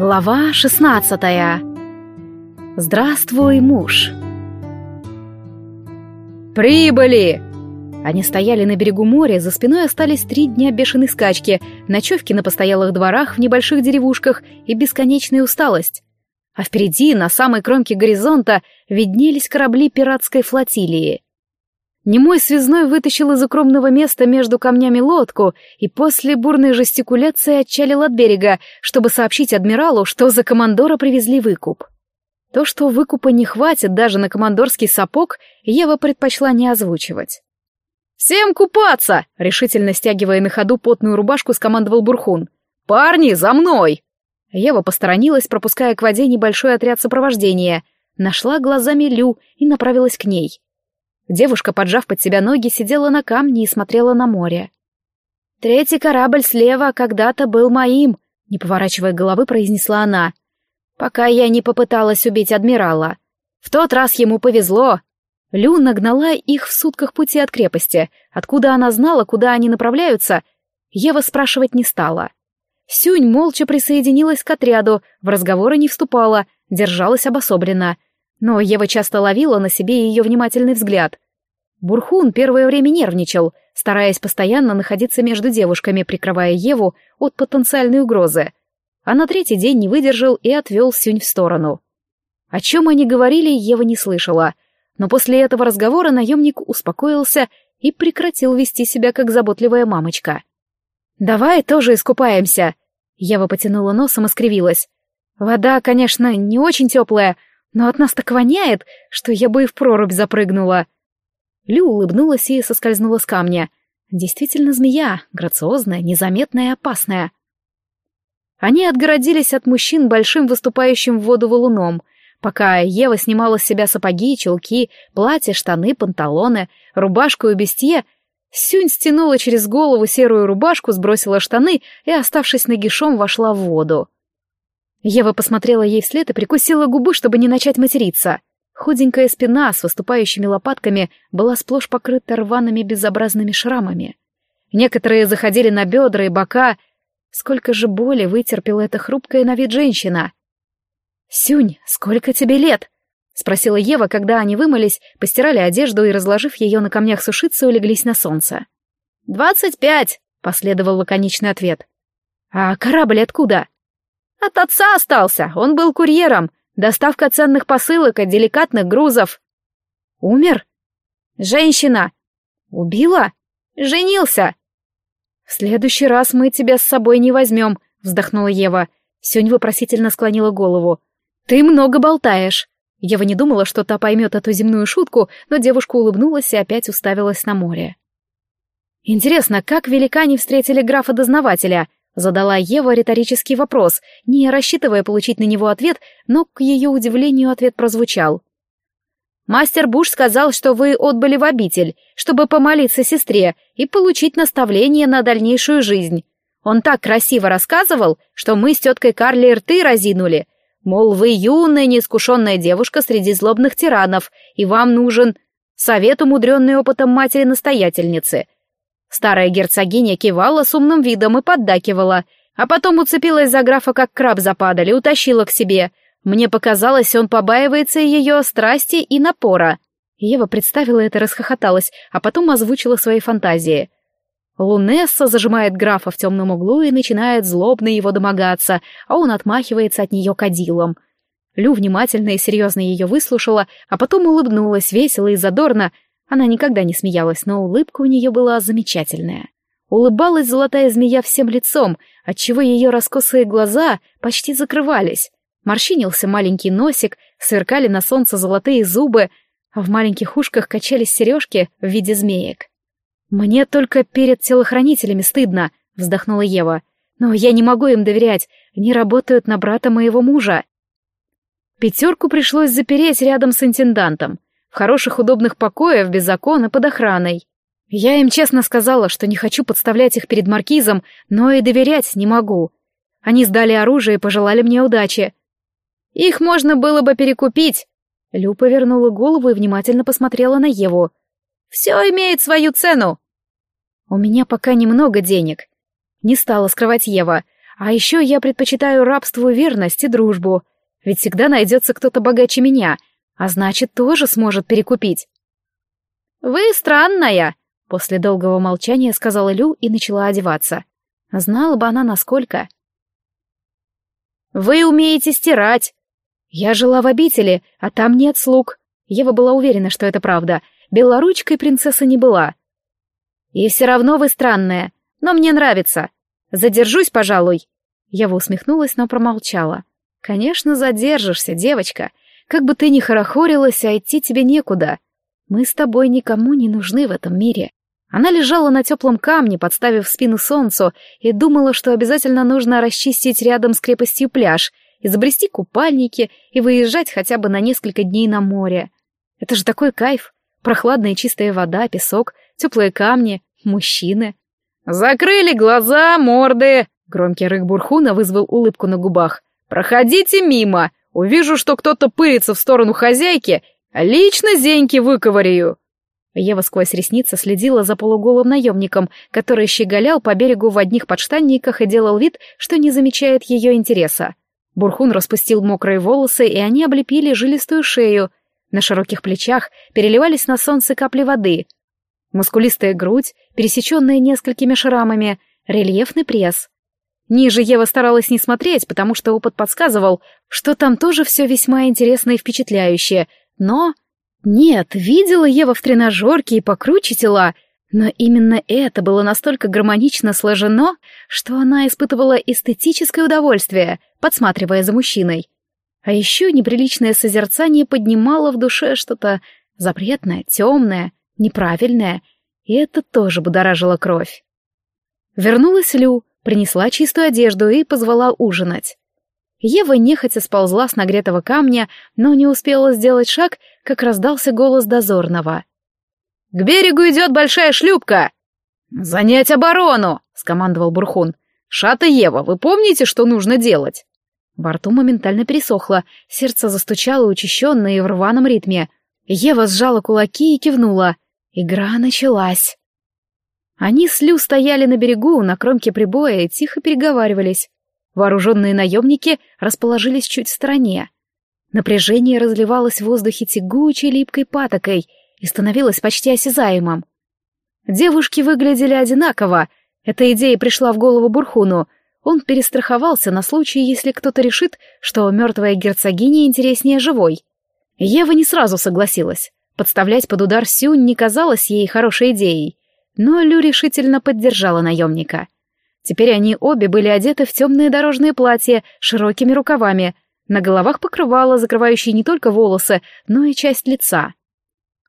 Глава шестнадцатая. Здравствуй, муж. Прибыли! Они стояли на берегу моря, за спиной остались три дня бешеной скачки, ночевки на постоялых дворах в небольших деревушках и бесконечная усталость. А впереди, на самой кромке горизонта, виднелись корабли пиратской флотилии. Немой связной вытащил из укромного места между камнями лодку и после бурной жестикуляции отчалил от берега, чтобы сообщить адмиралу, что за командора привезли выкуп. То, что выкупа не хватит даже на командорский сапог, Ева предпочла не озвучивать. «Всем купаться!» — решительно стягивая на ходу потную рубашку, скомандовал Бурхун. «Парни, за мной!» Ева посторонилась, пропуская к воде небольшой отряд сопровождения, нашла глазами Лю и направилась к ней. Девушка, поджав под себя ноги, сидела на камне и смотрела на море. «Третий корабль слева когда-то был моим», — не поворачивая головы, произнесла она. «Пока я не попыталась убить адмирала. В тот раз ему повезло». Лю нагнала их в сутках пути от крепости. Откуда она знала, куда они направляются, Ева спрашивать не стала. Сюнь молча присоединилась к отряду, в разговоры не вступала, держалась обособленно — но Ева часто ловила на себе ее внимательный взгляд. Бурхун первое время нервничал, стараясь постоянно находиться между девушками, прикрывая Еву от потенциальной угрозы. А на третий день не выдержал и отвел Сюнь в сторону. О чем они говорили, Ева не слышала, но после этого разговора наемник успокоился и прекратил вести себя как заботливая мамочка. «Давай тоже искупаемся!» Ева потянула носом и скривилась. «Вода, конечно, не очень теплая, но от нас так воняет, что я бы и в прорубь запрыгнула. Лю улыбнулась и соскользнула с камня. Действительно змея, грациозная, незаметная и опасная. Они отгородились от мужчин большим выступающим в воду валуном, пока Ева снимала с себя сапоги, чулки, платье, штаны, панталоны, рубашку и бестье, Сюнь стянула через голову серую рубашку, сбросила штаны и, оставшись нагишом, вошла в воду. Ева посмотрела ей вслед и прикусила губы, чтобы не начать материться. Худенькая спина с выступающими лопатками была сплошь покрыта рваными безобразными шрамами. Некоторые заходили на бедра и бока. Сколько же боли вытерпела эта хрупкая на вид женщина. «Сюнь, сколько тебе лет?» — спросила Ева, когда они вымылись, постирали одежду и, разложив ее на камнях сушиться, улеглись на солнце. «Двадцать пять!» — последовал лаконичный ответ. «А корабль откуда?» От отца остался, он был курьером. Доставка ценных посылок и деликатных грузов. Умер? Женщина. Убила? Женился. В следующий раз мы тебя с собой не возьмем, вздохнула Ева. Сюнь вопросительно склонила голову. Ты много болтаешь. Ева не думала, что та поймет эту земную шутку, но девушка улыбнулась и опять уставилась на море. Интересно, как великане встретили графа-дознавателя — Задала Ева риторический вопрос, не рассчитывая получить на него ответ, но, к ее удивлению, ответ прозвучал. «Мастер Буш сказал, что вы отбыли в обитель, чтобы помолиться сестре и получить наставление на дальнейшую жизнь. Он так красиво рассказывал, что мы с теткой Карли рты разинули. Мол, вы юная, неискушенная девушка среди злобных тиранов, и вам нужен совет, умудренный опытом матери-настоятельницы — Старая герцогиня кивала с умным видом и поддакивала, а потом уцепилась за графа, как краб за падаль, и утащила к себе. Мне показалось, он побаивается ее страсти и напора. Ева представила это расхохоталась, а потом озвучила свои фантазии. Лунесса зажимает графа в темном углу и начинает злобно его домогаться, а он отмахивается от нее кадилом. Лю внимательно и серьезно ее выслушала, а потом улыбнулась весело и задорно, она никогда не смеялась, но улыбка у нее была замечательная. Улыбалась золотая змея всем лицом, отчего ее раскосые глаза почти закрывались. Морщинился маленький носик, сверкали на солнце золотые зубы, а в маленьких ушках качались сережки в виде змеек. «Мне только перед телохранителями стыдно», — вздохнула Ева. «Но я не могу им доверять, они работают на брата моего мужа». Пятерку пришлось запереть рядом с интендантом в хороших удобных покоях, без закона, под охраной. Я им честно сказала, что не хочу подставлять их перед маркизом, но и доверять не могу. Они сдали оружие и пожелали мне удачи. Их можно было бы перекупить. Лю повернула голову и внимательно посмотрела на Еву. Все имеет свою цену. У меня пока немного денег. Не стала скрывать Ева. А еще я предпочитаю рабству верность и дружбу. Ведь всегда найдется кто-то богаче меня, а значит, тоже сможет перекупить. «Вы странная», — после долгого молчания сказала Лю и начала одеваться. Знала бы она, насколько. «Вы умеете стирать!» «Я жила в обители, а там нет слуг». Ева была уверена, что это правда. Белоручкой принцесса не была. «И все равно вы странная, но мне нравится. Задержусь, пожалуй». Ева усмехнулась, но промолчала. «Конечно, задержишься, девочка. Как бы ты ни хорохорилась, а идти тебе некуда. Мы с тобой никому не нужны в этом мире». Она лежала на теплом камне, подставив спину солнцу, и думала, что обязательно нужно расчистить рядом с крепостью пляж, изобрести купальники и выезжать хотя бы на несколько дней на море. Это же такой кайф. Прохладная чистая вода, песок, теплые камни, мужчины. «Закрыли глаза, морды!» Громкий рык Бурхуна вызвал улыбку на губах. «Проходите мимо! Увижу, что кто-то пырится в сторону хозяйки, лично зеньки выковыряю!» Ева сквозь ресницы следила за полуголым наемником, который щеголял по берегу в одних подштанниках и делал вид, что не замечает ее интереса. Бурхун распустил мокрые волосы, и они облепили жилистую шею. На широких плечах переливались на солнце капли воды. Мускулистая грудь, пересеченная несколькими шрамами, рельефный пресс. Ниже Ева старалась не смотреть, потому что опыт подсказывал, что там тоже все весьма интересно и впечатляюще, но нет, видела Ева в тренажерке и покруче тела, но именно это было настолько гармонично сложено, что она испытывала эстетическое удовольствие, подсматривая за мужчиной. А еще неприличное созерцание поднимало в душе что-то запретное, темное, неправильное, и это тоже будоражило кровь. Вернулась Лю, принесла чистую одежду и позвала ужинать. Ева нехотя сползла с нагретого камня, но не успела сделать шаг, как раздался голос дозорного. «К берегу идет большая шлюпка!» «Занять оборону!» — скомандовал Бурхун. «Шата Ева, вы помните, что нужно делать?» Во рту моментально пересохло, сердце застучало учащенно и в рваном ритме. Ева сжала кулаки и кивнула. Игра началась. Они с Лю стояли на берегу, на кромке прибоя, и тихо переговаривались. Вооруженные наемники расположились чуть в стороне. Напряжение разливалось в воздухе тягучей липкой патокой и становилось почти осязаемым. Девушки выглядели одинаково. Эта идея пришла в голову Бурхуну. Он перестраховался на случай, если кто-то решит, что мертвая герцогиня интереснее живой. Ева не сразу согласилась. Подставлять под удар Сюнь не казалось ей хорошей идеей. Но Лю решительно поддержала наемника — Теперь они обе были одеты в темные дорожные платья с широкими рукавами, на головах покрывало, закрывающее не только волосы, но и часть лица.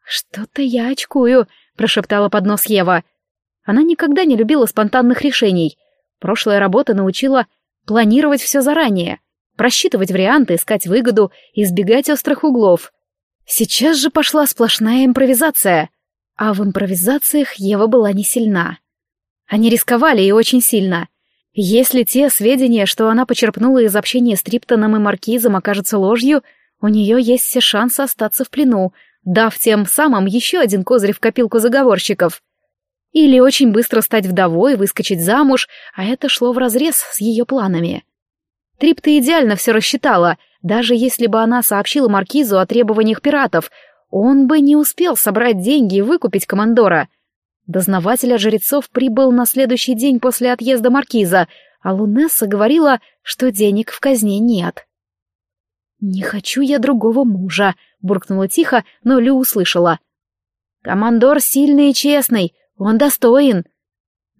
«Что-то я очкую», — прошептала под нос Ева. Она никогда не любила спонтанных решений. Прошлая работа научила планировать все заранее, просчитывать варианты, искать выгоду, избегать острых углов. Сейчас же пошла сплошная импровизация. А в импровизациях Ева была не сильна. Они рисковали и очень сильно. Если те сведения, что она почерпнула из общения с Триптоном и Маркизом, окажутся ложью, у нее есть все шансы остаться в плену, дав тем самым еще один козырь в копилку заговорщиков. Или очень быстро стать вдовой, выскочить замуж, а это шло вразрез с ее планами. Трипта идеально все рассчитала, даже если бы она сообщила Маркизу о требованиях пиратов, он бы не успел собрать деньги и выкупить командора — Дознаватель жрецов прибыл на следующий день после отъезда маркиза, а Лунесса говорила, что денег в казне нет. «Не хочу я другого мужа», — буркнула тихо, но Лю услышала. «Командор сильный и честный, он достоин».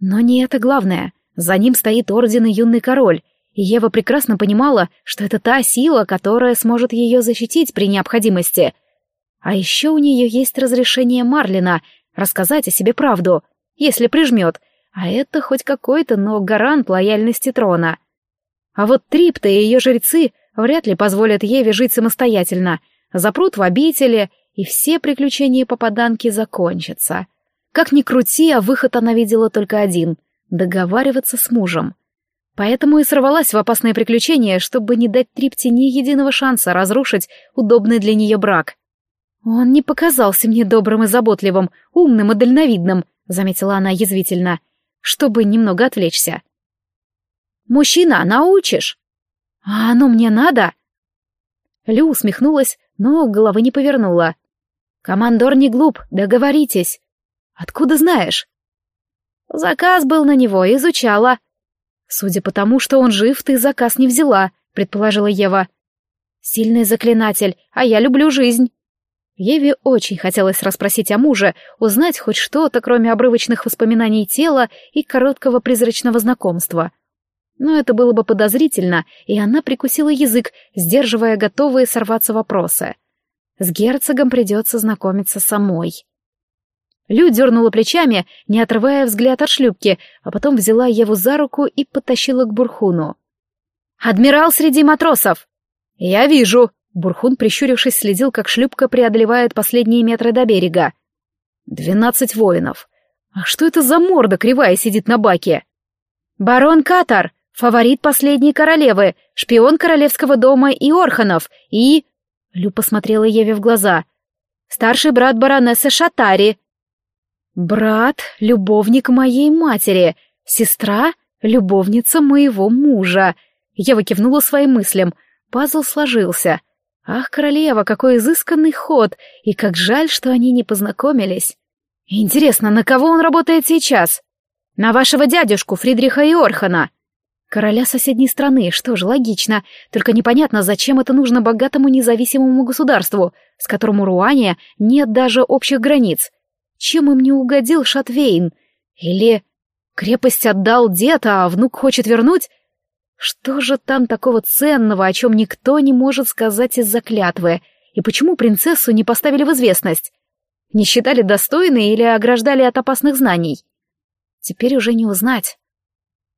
Но не это главное. За ним стоит орден и юный король, и Ева прекрасно понимала, что это та сила, которая сможет ее защитить при необходимости. А еще у нее есть разрешение Марлина — рассказать о себе правду, если прижмет, а это хоть какой-то, но гарант лояльности трона. А вот Трипта и ее жрецы вряд ли позволят Еве жить самостоятельно, запрут в обители, и все приключения попаданки закончатся. Как ни крути, а выход она видела только один — договариваться с мужем. Поэтому и сорвалась в опасное приключение, чтобы не дать Трипте ни единого шанса разрушить удобный для нее брак. «Он не показался мне добрым и заботливым, умным и дальновидным», — заметила она язвительно, чтобы немного отвлечься. Мужчина, научишь?» «А оно мне надо?» Лю усмехнулась, но головы не повернула. «Командор не глуп, договоритесь». «Откуда знаешь?» «Заказ был на него, изучала». «Судя по тому, что он жив, ты заказ не взяла», — предположила Ева. «Сильный заклинатель, а я люблю жизнь». Еве очень хотелось расспросить о муже, узнать хоть что-то, кроме обрывочных воспоминаний тела и короткого призрачного знакомства. Но это было бы подозрительно, и она прикусила язык, сдерживая готовые сорваться вопросы. С герцогом придется знакомиться самой. Лю дернула плечами, не отрывая взгляд от шлюпки, а потом взяла Еву за руку и потащила к Бурхуну. «Адмирал среди матросов!» «Я вижу!» Бурхун, прищурившись, следил, как шлюпка преодолевает последние метры до берега. «Двенадцать воинов. А что это за морда кривая сидит на баке?» «Барон Катар, фаворит последней королевы, шпион королевского дома и Орханов, и...» Лю посмотрела Еве в глаза. «Старший брат баронессы Шатари». «Брат — любовник моей матери, сестра — любовница моего мужа». Ева кивнула своим мыслям. Пазл сложился — Ах, королева, какой изысканный ход, и как жаль, что они не познакомились. Интересно, на кого он работает сейчас? На вашего дядюшку Фридриха Иорхана. Короля соседней страны, что же, логично, только непонятно, зачем это нужно богатому независимому государству, с которым у Руания нет даже общих границ. Чем им не угодил Шатвейн? Или крепость отдал дед, а внук хочет вернуть? Что же там такого ценного, о чем никто не может сказать из-за клятвы? И почему принцессу не поставили в известность? Не считали достойной или ограждали от опасных знаний? Теперь уже не узнать.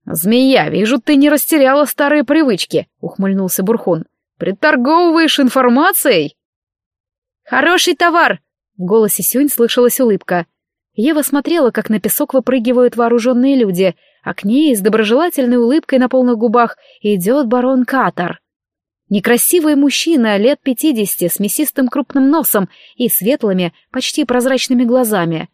«Змея, вижу, ты не растеряла старые привычки», — ухмыльнулся Бурхун. «Приторговываешь информацией?» «Хороший товар!» — в голосе Сюнь слышалась улыбка. Ева смотрела, как на песок выпрыгивают вооруженные люди — а к ней с доброжелательной улыбкой на полных губах идет барон Катар. Некрасивый мужчина лет пятидесяти с мясистым крупным носом и светлыми, почти прозрачными глазами.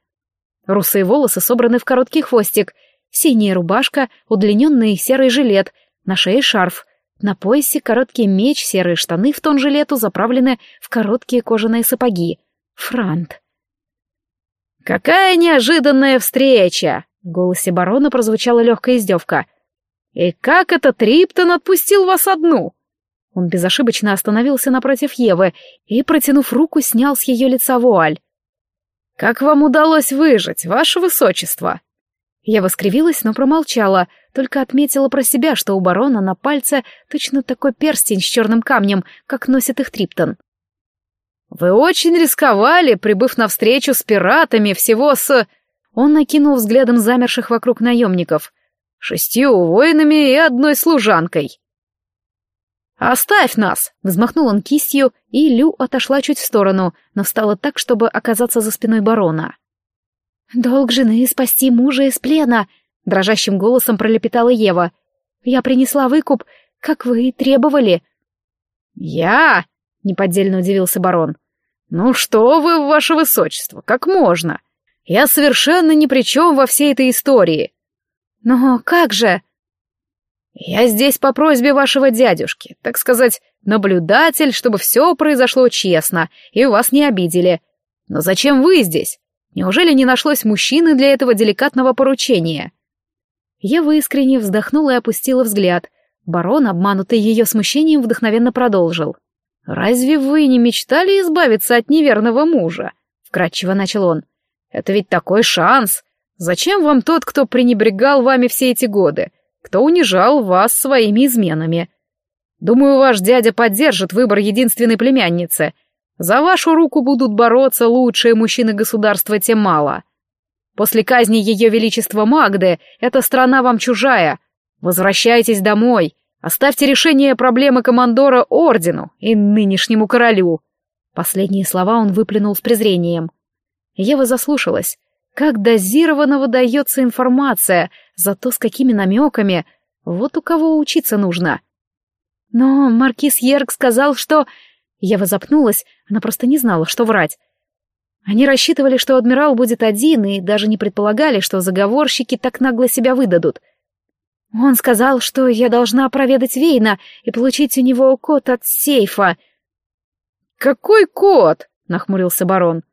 Русые волосы собраны в короткий хвостик, синяя рубашка, удлиненный серый жилет, на шее шарф, на поясе короткий меч, серые штаны в тон жилету заправлены в короткие кожаные сапоги. Франт. «Какая неожиданная встреча!» Голосе барона прозвучала легкая издевка. «И как это Триптон отпустил вас одну?» Он безошибочно остановился напротив Евы и, протянув руку, снял с ее лица вуаль. «Как вам удалось выжить, ваше высочество?» Ева скривилась, но промолчала, только отметила про себя, что у барона на пальце точно такой перстень с черным камнем, как носит их Триптон. «Вы очень рисковали, прибыв навстречу с пиратами всего с...» Он накинул взглядом замерших вокруг наемников. «Шестью воинами и одной служанкой». «Оставь нас!» — взмахнул он кистью, и Лю отошла чуть в сторону, но встала так, чтобы оказаться за спиной барона. «Долг жены спасти мужа из плена!» — дрожащим голосом пролепетала Ева. «Я принесла выкуп, как вы и требовали». «Я?» — неподдельно удивился барон. «Ну что вы, ваше высочество, как можно? Я совершенно ни при чем во всей этой истории. Но как же? Я здесь по просьбе вашего дядюшки, так сказать, наблюдатель, чтобы все произошло честно и вас не обидели. Но зачем вы здесь? Неужели не нашлось мужчины для этого деликатного поручения? Ева искренне вздохнула и опустила взгляд. Барон, обманутый ее смущением, вдохновенно продолжил. «Разве вы не мечтали избавиться от неверного мужа?» — вкратчиво начал он. Это ведь такой шанс. Зачем вам тот, кто пренебрегал вами все эти годы, кто унижал вас своими изменами? Думаю, ваш дядя поддержит выбор единственной племянницы. За вашу руку будут бороться лучшие мужчины государства тем мало. После казни ее величества Магды эта страна вам чужая. Возвращайтесь домой. Оставьте решение проблемы командора ордену и нынешнему королю. Последние слова он выплюнул с презрением. Ева заслушалась. Как дозированно выдается информация, зато с какими намеками. Вот у кого учиться нужно. Но маркиз Ерк сказал, что... Ева запнулась, она просто не знала, что врать. Они рассчитывали, что адмирал будет один, и даже не предполагали, что заговорщики так нагло себя выдадут. Он сказал, что я должна проведать Вейна и получить у него код от сейфа. «Какой код?» — нахмурился барон.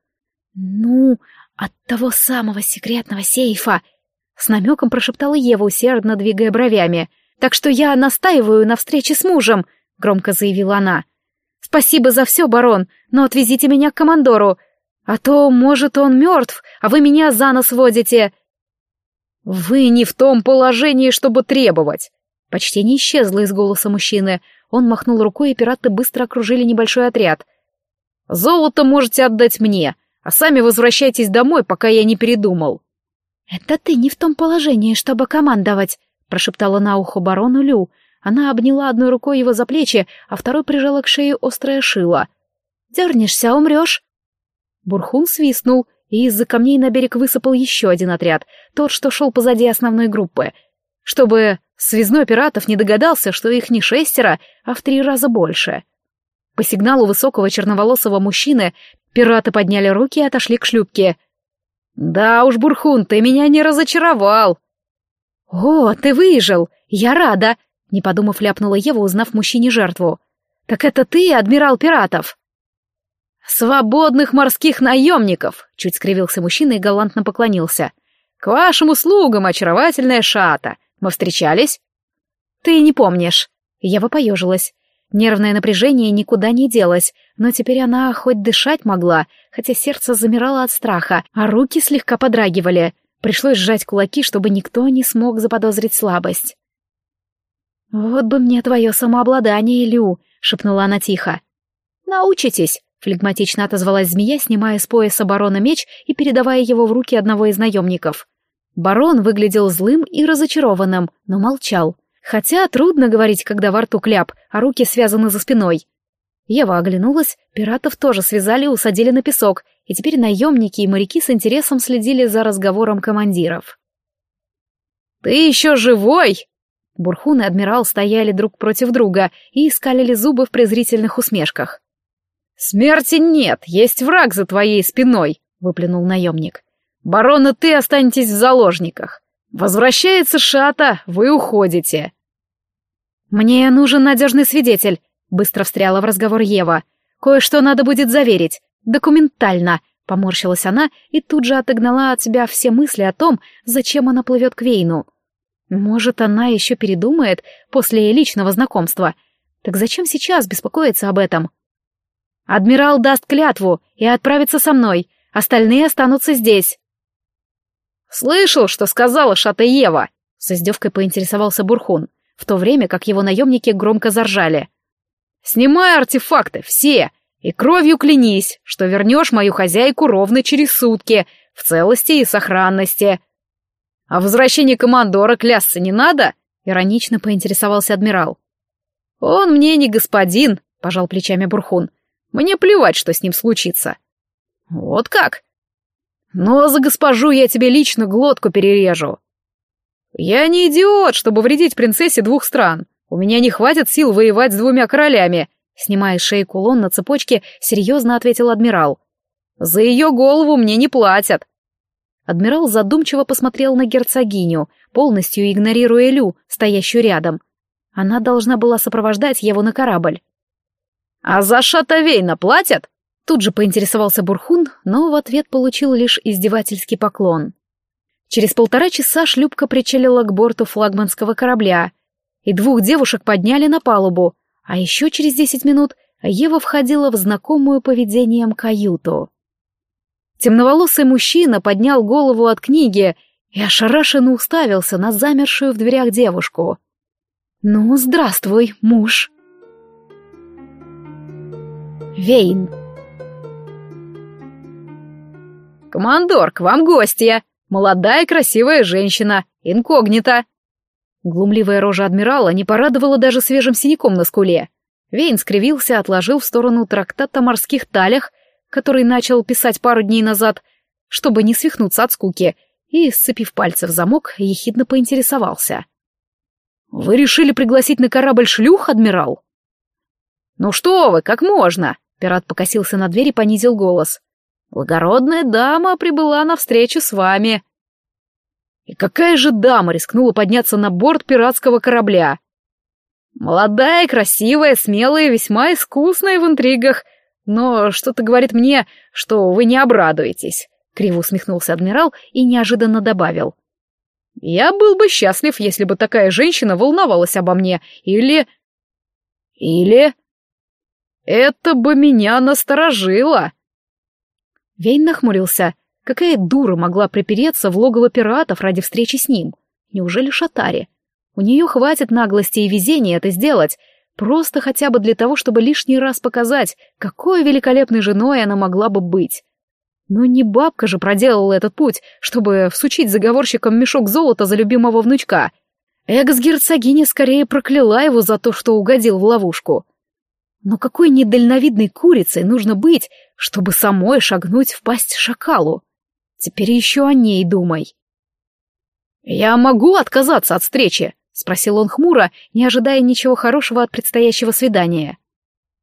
«Ну, от того самого секретного сейфа», — с намеком прошептала Ева, усердно двигая бровями. «Так что я настаиваю на встрече с мужем», — громко заявила она. «Спасибо за все, барон, но отвезите меня к командору, а то, может, он мертв, а вы меня за нос водите». «Вы не в том положении, чтобы требовать!» Почти не исчезло из голоса мужчины. Он махнул рукой, и пираты быстро окружили небольшой отряд. «Золото можете отдать мне, а сами возвращайтесь домой, пока я не передумал». «Это ты не в том положении, чтобы командовать», — прошептала на ухо барону Лю. Она обняла одной рукой его за плечи, а второй прижала к шее острое шило. «Дернешься, умрешь». Бурхун свистнул, и из-за камней на берег высыпал еще один отряд, тот, что шел позади основной группы. Чтобы связной пиратов не догадался, что их не шестеро, а в три раза больше. По сигналу высокого черноволосого мужчины пираты подняли руки и отошли к шлюпке. «Да уж, Бурхун, ты меня не разочаровал!» «О, ты выжил! Я рада!» Не подумав, ляпнула Ева, узнав мужчине жертву. «Так это ты, адмирал пиратов?» «Свободных морских наемников!» — чуть скривился мужчина и галантно поклонился. «К вашим услугам, очаровательная шата! Мы встречались?» «Ты не помнишь!» Ева поежилась. Нервное напряжение никуда не делось, но теперь она хоть дышать могла, хотя сердце замирало от страха, а руки слегка подрагивали. Пришлось сжать кулаки, чтобы никто не смог заподозрить слабость. «Вот бы мне твое самообладание, Лю!» — шепнула она тихо. «Научитесь!» Флегматично отозвалась змея, снимая с пояса барона меч и передавая его в руки одного из наемников. Барон выглядел злым и разочарованным, но молчал. Хотя трудно говорить, когда во рту кляп, а руки связаны за спиной. Ева оглянулась, пиратов тоже связали и усадили на песок, и теперь наемники и моряки с интересом следили за разговором командиров. «Ты еще живой?» Бурхун и адмирал стояли друг против друга и искалили зубы в презрительных усмешках. «Смерти нет, есть враг за твоей спиной», — выплюнул наемник. «Барон ты останетесь в заложниках. Возвращается Шата, вы уходите». «Мне нужен надежный свидетель», — быстро встряла в разговор Ева. «Кое-что надо будет заверить. Документально», — поморщилась она и тут же отогнала от себя все мысли о том, зачем она плывет к Вейну. «Может, она еще передумает после личного знакомства. Так зачем сейчас беспокоиться об этом?» Адмирал даст клятву и отправится со мной, остальные останутся здесь. Слышал, что сказала Шатаева, с издевкой поинтересовался Бурхун, в то время как его наемники громко заржали. Снимай артефакты, все, и кровью клянись, что вернешь мою хозяйку ровно через сутки, в целости и сохранности. А возвращение командора клясться не надо? Иронично поинтересовался адмирал. Он мне не господин, пожал плечами Бурхун. Мне плевать, что с ним случится. Вот как? Но за госпожу я тебе лично глотку перережу. Я не идиот, чтобы вредить принцессе двух стран. У меня не хватит сил воевать с двумя королями. Снимая с шеи кулон на цепочке, серьезно ответил адмирал. За ее голову мне не платят. Адмирал задумчиво посмотрел на герцогиню, полностью игнорируя Лю, стоящую рядом. Она должна была сопровождать его на корабль. «А за Шатавейна платят?» Тут же поинтересовался Бурхун, но в ответ получил лишь издевательский поклон. Через полтора часа шлюпка причалила к борту флагманского корабля, и двух девушек подняли на палубу, а еще через десять минут Ева входила в знакомую поведением каюту. Темноволосый мужчина поднял голову от книги и ошарашенно уставился на замершую в дверях девушку. «Ну, здравствуй, муж!» Вейн. «Командор, к вам гостья! Молодая красивая женщина, инкогнито!» Глумливая рожа адмирала не порадовала даже свежим синяком на скуле. Вейн скривился, отложил в сторону трактат о морских талях, который начал писать пару дней назад, чтобы не свихнуться от скуки, и, сцепив пальцы в замок, ехидно поинтересовался. «Вы решили пригласить на корабль шлюх, адмирал?» «Ну что вы, как можно? Пират покосился на дверь и понизил голос. «Благородная дама прибыла навстречу с вами». И какая же дама рискнула подняться на борт пиратского корабля? Молодая, красивая, смелая, весьма искусная в интригах. Но что-то говорит мне, что вы не обрадуетесь. Криво усмехнулся адмирал и неожиданно добавил. Я был бы счастлив, если бы такая женщина волновалась обо мне. Или... Или... Это бы меня насторожило. Вейн нахмурился. Какая дура могла припереться в логово пиратов ради встречи с ним? Неужели Шатари? У нее хватит наглости и везения это сделать, просто хотя бы для того, чтобы лишний раз показать, какой великолепной женой она могла бы быть. Но не бабка же проделала этот путь, чтобы всучить заговорщикам мешок золота за любимого внучка. Экс-герцогиня скорее прокляла его за то, что угодил в ловушку. Но какой недальновидной курицей нужно быть, чтобы самой шагнуть в пасть шакалу? Теперь еще о ней думай. «Я могу отказаться от встречи?» — спросил он хмуро, не ожидая ничего хорошего от предстоящего свидания.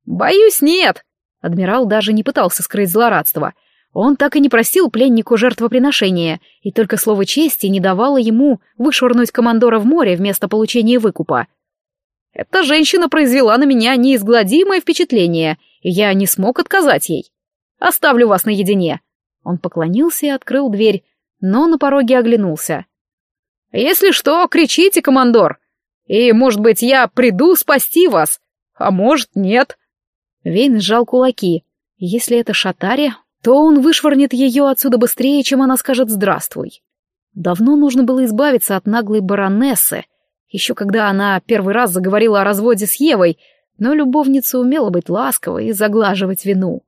«Боюсь, нет!» Адмирал даже не пытался скрыть злорадство. Он так и не просил пленнику жертвоприношения, и только слово чести не давало ему вышвырнуть командора в море вместо получения выкупа. «Эта женщина произвела на меня неизгладимое впечатление, и я не смог отказать ей. Оставлю вас наедине». Он поклонился и открыл дверь, но на пороге оглянулся. Если что, кричите, командор. И, может быть, я приду спасти вас, а может, нет. Вейн сжал кулаки. Если это Шатари, то он вышвырнет ее отсюда быстрее, чем она скажет «здравствуй». Давно нужно было избавиться от наглой баронессы, еще когда она первый раз заговорила о разводе с Евой, но любовница умела быть ласковой и заглаживать вину.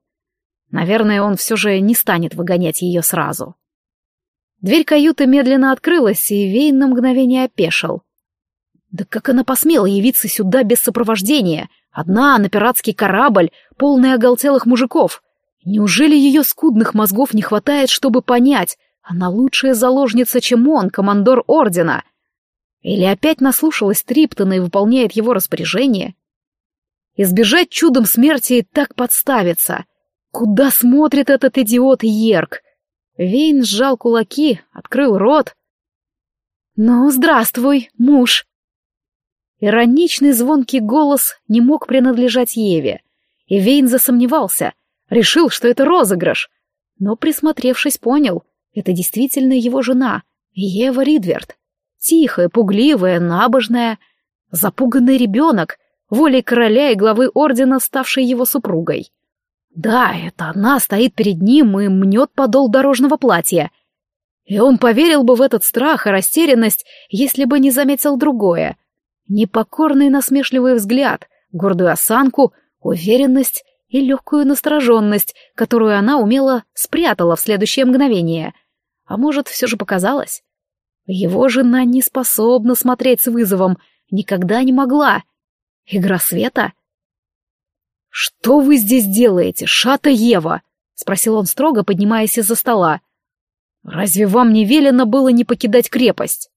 Наверное, он все же не станет выгонять ее сразу. Дверь каюты медленно открылась, и Вейн на мгновение опешил. Да как она посмела явиться сюда без сопровождения? Одна на пиратский корабль, полный оголтелых мужиков. Неужели ее скудных мозгов не хватает, чтобы понять, она лучшая заложница, чем он, командор Ордена? Или опять наслушалась Триптона и выполняет его распоряжение? Избежать чудом смерти и так подставиться. Куда смотрит этот идиот Ерк? Вейн сжал кулаки, открыл рот. «Ну, здравствуй, муж!» Ироничный звонкий голос не мог принадлежать Еве, и Вейн засомневался, решил, что это розыгрыш, но, присмотревшись, понял, это действительно его жена, Ева Ридверт. Тихая, пугливая, набожная, запуганный ребенок, волей короля и главы ордена, ставшей его супругой. Да, это она стоит перед ним и мнет подол дорожного платья. И он поверил бы в этот страх и растерянность, если бы не заметил другое. Непокорный насмешливый взгляд, гордую осанку, уверенность и легкую настороженность, которую она умело спрятала в следующее мгновение. А может, все же показалось? Его жена не способна смотреть с вызовом, никогда не могла. Игра света — «Что вы здесь делаете, Шата Ева?» — спросил он строго, поднимаясь из-за стола. «Разве вам не велено было не покидать крепость?»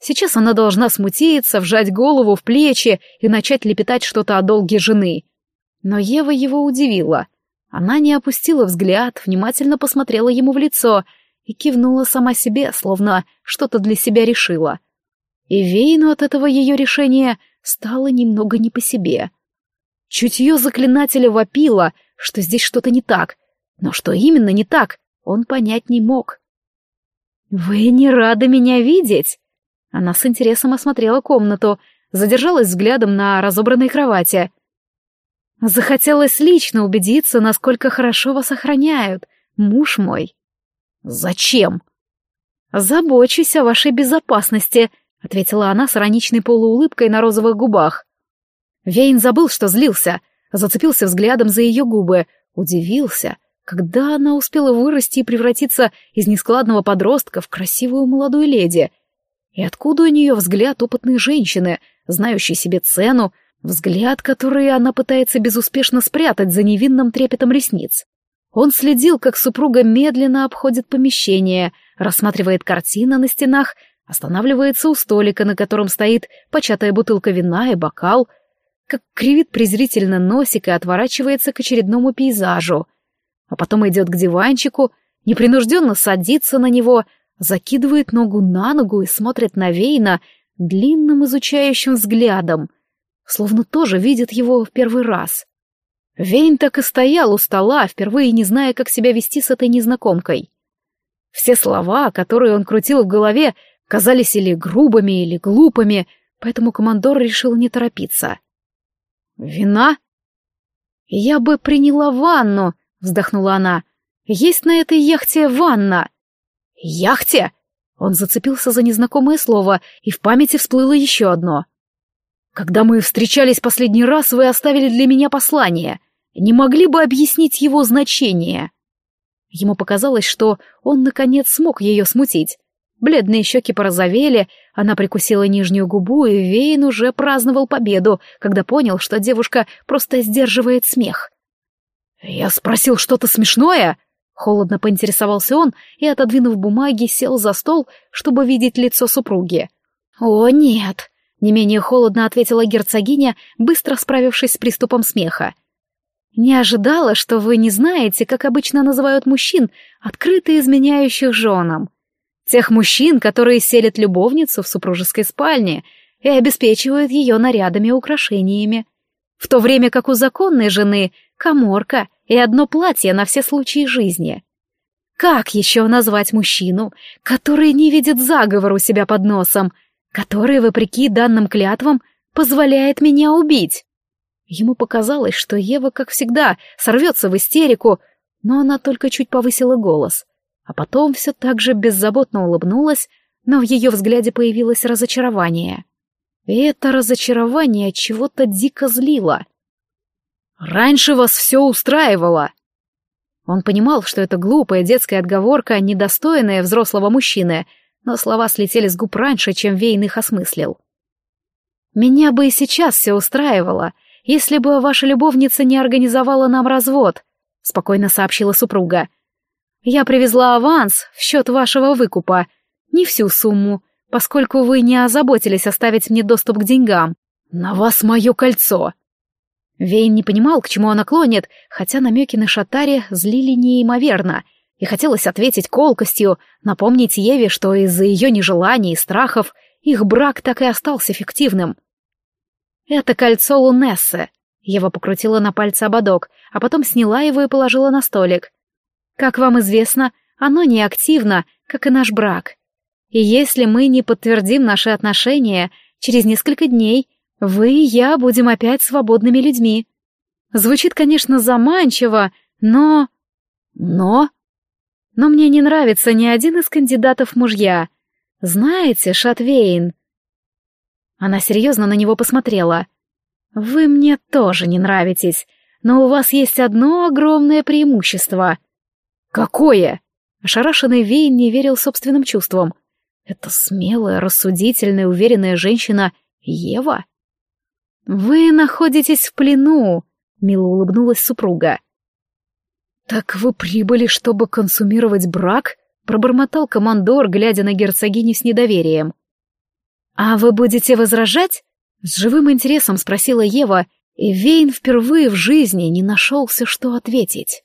Сейчас она должна смутиться, вжать голову в плечи и начать лепетать что-то о долге жены. Но Ева его удивила. Она не опустила взгляд, внимательно посмотрела ему в лицо и кивнула сама себе, словно что-то для себя решила. И Вейну от этого ее решения стало немного не по себе. Чутье заклинателя вопило, что здесь что-то не так, но что именно не так, он понять не мог. «Вы не рады меня видеть?» Она с интересом осмотрела комнату, задержалась взглядом на разобранной кровати. «Захотелось лично убедиться, насколько хорошо вас охраняют, муж мой». «Зачем?» «Забочусь о вашей безопасности», — ответила она с ироничной полуулыбкой на розовых губах. Вейн забыл, что злился, зацепился взглядом за ее губы, удивился, когда она успела вырасти и превратиться из нескладного подростка в красивую молодую леди. И откуда у нее взгляд опытной женщины, знающей себе цену, взгляд, который она пытается безуспешно спрятать за невинным трепетом ресниц. Он следил, как супруга медленно обходит помещение, рассматривает картины на стенах, останавливается у столика, на котором стоит початая бутылка вина и бокал — как кривит презрительно носик и отворачивается к очередному пейзажу, а потом идет к диванчику, непринужденно садится на него, закидывает ногу на ногу и смотрит на Вейна длинным изучающим взглядом, словно тоже видит его в первый раз. Вейн так и стоял у стола, впервые не зная, как себя вести с этой незнакомкой. Все слова, которые он крутил в голове, казались или грубыми, или глупыми, поэтому командор решил не торопиться. «Вина?» «Я бы приняла ванну», — вздохнула она. «Есть на этой яхте ванна». «Яхте?» Он зацепился за незнакомое слово, и в памяти всплыло еще одно. «Когда мы встречались последний раз, вы оставили для меня послание. Не могли бы объяснить его значение?» Ему показалось, что он, наконец, смог ее смутить. Бледные щеки порозовели, она прикусила нижнюю губу, и Вейн уже праздновал победу, когда понял, что девушка просто сдерживает смех. «Я спросил что-то смешное?» Холодно поинтересовался он и, отодвинув бумаги, сел за стол, чтобы видеть лицо супруги. «О, нет!» — не менее холодно ответила герцогиня, быстро справившись с приступом смеха. «Не ожидала, что вы не знаете, как обычно называют мужчин, открыто изменяющих женам. Тех мужчин, которые селят любовницу в супружеской спальне и обеспечивают ее нарядами и украшениями. В то время как у законной жены — коморка — и одно платье на все случаи жизни. Как еще назвать мужчину, который не видит заговор у себя под носом, который, вопреки данным клятвам, позволяет меня убить? Ему показалось, что Ева, как всегда, сорвется в истерику, но она только чуть повысила голос, а потом все так же беззаботно улыбнулась, но в ее взгляде появилось разочарование. И это разочарование чего-то дико злило. Раньше вас все устраивало. Он понимал, что это глупая детская отговорка, недостойная взрослого мужчины, но слова слетели с губ раньше, чем Вейн их осмыслил. «Меня бы и сейчас все устраивало, если бы ваша любовница не организовала нам развод», — спокойно сообщила супруга. «Я привезла аванс в счет вашего выкупа, не всю сумму, поскольку вы не озаботились оставить мне доступ к деньгам. На вас мое кольцо!» Вейн не понимал, к чему она клонит, хотя намеки на Шатаре злили неимоверно, и хотелось ответить колкостью, напомнить Еве, что из-за ее нежеланий и страхов их брак так и остался фиктивным. «Это кольцо Лунессы», — Ева покрутила на пальце ободок, а потом сняла его и положила на столик. «Как вам известно, оно не активно, как и наш брак. И если мы не подтвердим наши отношения, через несколько дней вы и я будем опять свободными людьми. Звучит, конечно, заманчиво, но... Но... Но мне не нравится ни один из кандидатов мужья. Знаете, Шатвейн... Она серьезно на него посмотрела. Вы мне тоже не нравитесь, но у вас есть одно огромное преимущество. Какое? Ошарашенный Вейн не верил собственным чувствам. Это смелая, рассудительная, уверенная женщина Ева? «Вы находитесь в плену», — мило улыбнулась супруга. «Так вы прибыли, чтобы консумировать брак?» — пробормотал командор, глядя на герцогиню с недоверием. «А вы будете возражать?» — с живым интересом спросила Ева, и Вейн впервые в жизни не нашелся, что ответить.